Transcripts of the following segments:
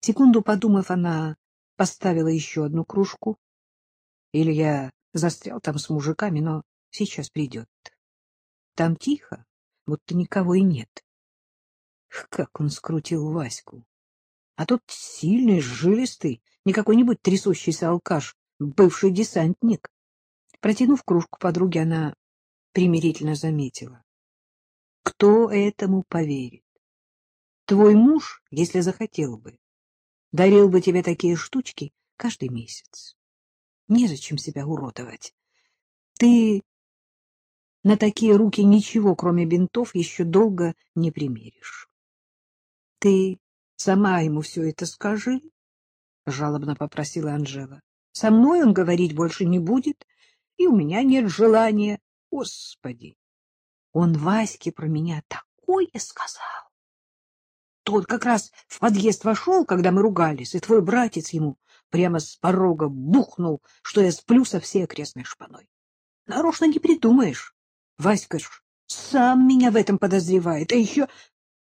Секунду подумав, она поставила еще одну кружку. Илья застрял там с мужиками, но сейчас придет. Там тихо, будто никого и нет. Как он скрутил Ваську! А тот сильный, жилистый, не какой-нибудь трясущийся алкаш, бывший десантник. Протянув кружку подруге, она примирительно заметила. Кто этому поверит? Твой муж, если захотел бы, дарил бы тебе такие штучки каждый месяц. Незачем себя уродовать. Ты на такие руки ничего, кроме бинтов, еще долго не примеришь. — Ты сама ему все это скажи, — жалобно попросила Анжела. — Со мной он говорить больше не будет, и у меня нет желания. Господи! Он Ваське про меня такое сказал. Тот как раз в подъезд вошел, когда мы ругались, и твой братец ему прямо с порога бухнул, что я сплю со всей окрестной шпаной. Нарочно не придумаешь. Васька ж сам меня в этом подозревает, а еще...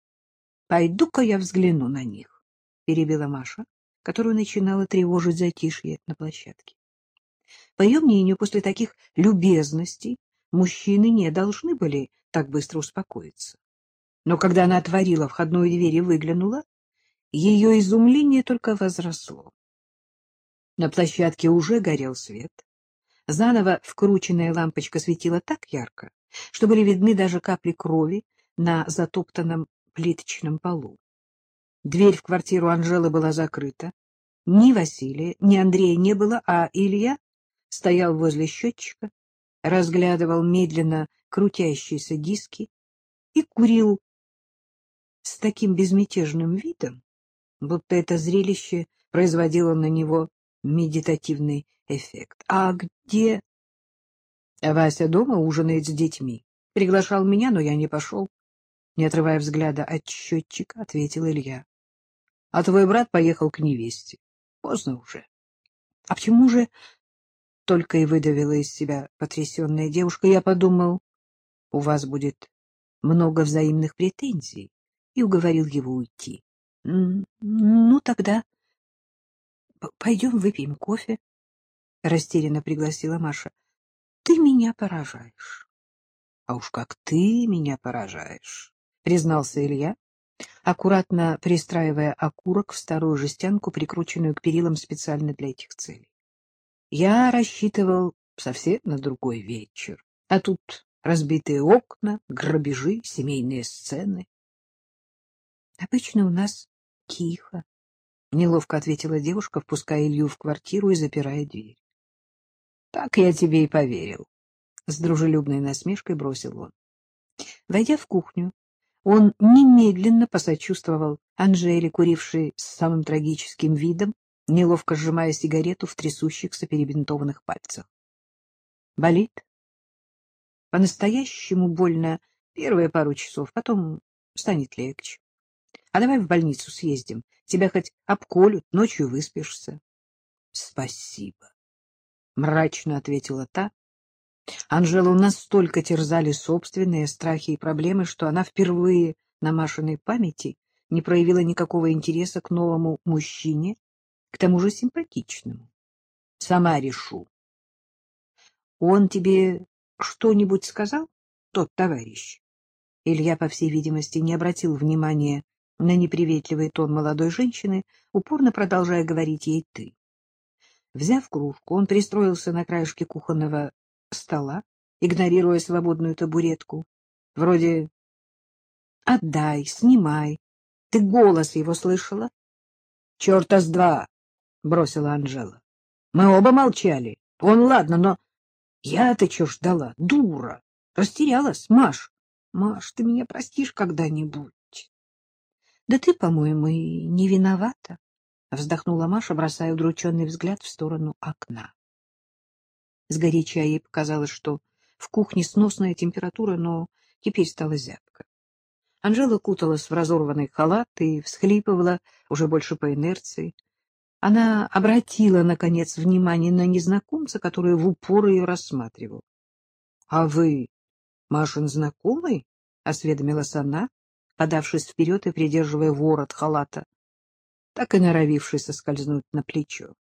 — Пойду-ка я взгляну на них, — перебила Маша, которую начинала тревожить затишье на площадке. По ее мнению, после таких любезностей мужчины не должны были так быстро успокоиться. Но когда она отворила входную дверь и выглянула, ее изумление только возросло. На площадке уже горел свет. Заново вкрученная лампочка светила так ярко, что были видны даже капли крови на затоптанном плиточном полу. Дверь в квартиру Анжелы была закрыта. Ни Василия, ни Андрея не было, а Илья стоял возле счетчика, разглядывал медленно крутящиеся диски и курил с таким безмятежным видом, будто это зрелище производило на него медитативный эффект. А где... Вася дома ужинает с детьми. Приглашал меня, но я не пошел. Не отрывая взгляда от счетчика, ответил Илья. А твой брат поехал к невесте. Поздно уже. А почему же... Только и выдавила из себя потрясенная девушка. Я подумал, у вас будет много взаимных претензий, и уговорил его уйти. — Ну, тогда пойдем выпьем кофе, — растерянно пригласила Маша. — Ты меня поражаешь. — А уж как ты меня поражаешь, — признался Илья, аккуратно пристраивая окурок в старую жестянку, прикрученную к перилам специально для этих целей. Я рассчитывал совсем на другой вечер, а тут разбитые окна, грабежи, семейные сцены. — Обычно у нас тихо, — неловко ответила девушка, впуская Илью в квартиру и запирая дверь. — Так я тебе и поверил, — с дружелюбной насмешкой бросил он. Войдя в кухню, он немедленно посочувствовал Анжеле, курившей с самым трагическим видом, неловко сжимая сигарету в трясущихся перебинтованных пальцах. — Болит? — По-настоящему больно первые пару часов, потом станет легче. А давай в больницу съездим. Тебя хоть обколют, ночью выспишься. — Спасибо, — мрачно ответила та. Анжелу настолько терзали собственные страхи и проблемы, что она впервые на Машиной памяти не проявила никакого интереса к новому мужчине, к тому же симпатичному. Сама решу. — Он тебе что-нибудь сказал, тот товарищ? Илья, по всей видимости, не обратил внимания на неприветливый тон молодой женщины, упорно продолжая говорить ей «ты». Взяв кружку, он пристроился на краешке кухонного стола, игнорируя свободную табуретку. Вроде «Отдай, снимай. Ты голос его слышала?» «Черта с два!» — бросила Анжела. «Мы оба молчали. Он ладно, но я-то чё ждала? Дура! Растерялась, Маш. Маш, ты меня простишь когда-нибудь?» Да ты, по-моему, и не виновата, — вздохнула Маша, бросая удрученный взгляд в сторону окна. С горячая ей показалось, что в кухне сносная температура, но теперь стала зябко. Анжела куталась в разорванный халат и всхлипывала уже больше по инерции. Она обратила, наконец, внимание на незнакомца, который в упор ее рассматривал. — А вы Машин знакомый? — осведомилась она, подавшись вперед и придерживая ворот халата. так и норовивший соскользнуть на плечо.